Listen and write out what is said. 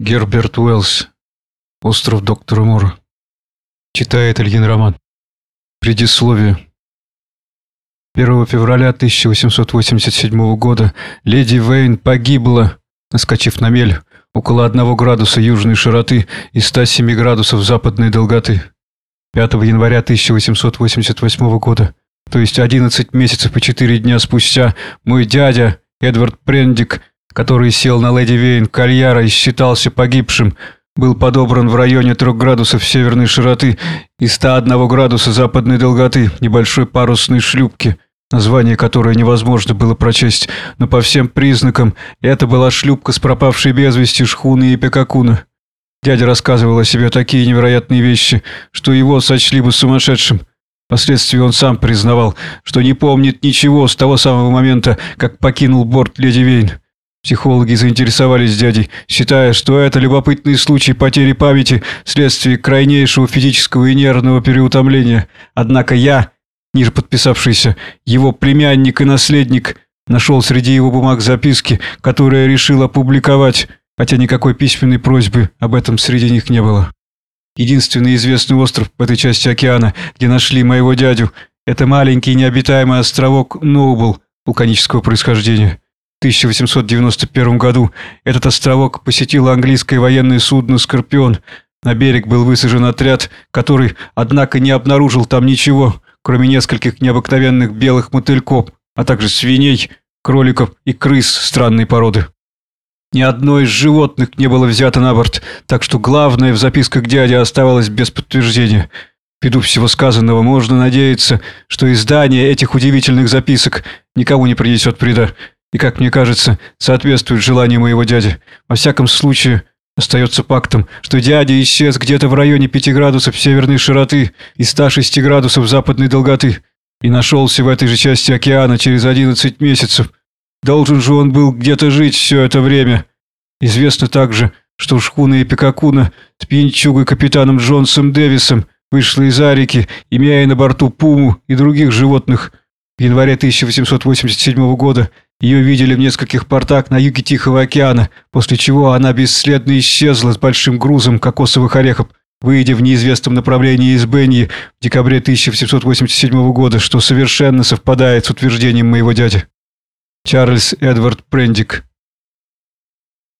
Герберт Уэллс. Остров доктора Мора. Читает Ильин Роман. Предисловие. 1 февраля 1887 года леди Вейн погибла, наскочив на мель, около 1 градуса южной широты и 107 градусов западной долготы. 5 января 1888 года, то есть 11 месяцев и 4 дня спустя, мой дядя, Эдвард Прендик, который сел на леди Вейн кальяра и считался погибшим, был подобран в районе 3 градусов северной широты и 101 градуса западной долготы небольшой парусной шлюпки, название которой невозможно было прочесть, но по всем признакам это была шлюпка с пропавшей без вести шхуны и пекакуна. Дядя рассказывал о себе такие невероятные вещи, что его сочли бы сумасшедшим. Впоследствии он сам признавал, что не помнит ничего с того самого момента, как покинул борт Леди Вейн. Психологи заинтересовались дядей, считая, что это любопытный случай потери памяти вследствие крайнейшего физического и нервного переутомления. Однако я, ниже подписавшийся, его племянник и наследник, нашел среди его бумаг записки, которые решил опубликовать, хотя никакой письменной просьбы об этом среди них не было. Единственный известный остров в этой части океана, где нашли моего дядю, это маленький необитаемый островок Ноубл вулканического происхождения. 1891 году этот островок посетило английское военное судно «Скорпион». На берег был высажен отряд, который, однако, не обнаружил там ничего, кроме нескольких необыкновенных белых мотыльков, а также свиней, кроликов и крыс странной породы. Ни одно из животных не было взято на борт, так что главное в записках дяди оставалось без подтверждения. Ввиду всего сказанного можно надеяться, что издание этих удивительных записок никому не принесет вреда и, как мне кажется, соответствует желанию моего дяди. Во всяком случае, остается фактом, что дядя исчез где-то в районе 5 градусов северной широты и 106 градусов западной долготы и нашелся в этой же части океана через 11 месяцев. Должен же он был где-то жить все это время. Известно также, что шхуна Эпикакуна с пьянчугой капитаном Джонсом Дэвисом вышла из Арики, имея на борту пуму и других животных. В январе 1887 года ее видели в нескольких портах на юге Тихого океана, после чего она бесследно исчезла с большим грузом кокосовых орехов, выйдя в неизвестном направлении из Бенни в декабре 1787 года, что совершенно совпадает с утверждением моего дяди. Чарльз Эдвард Прендик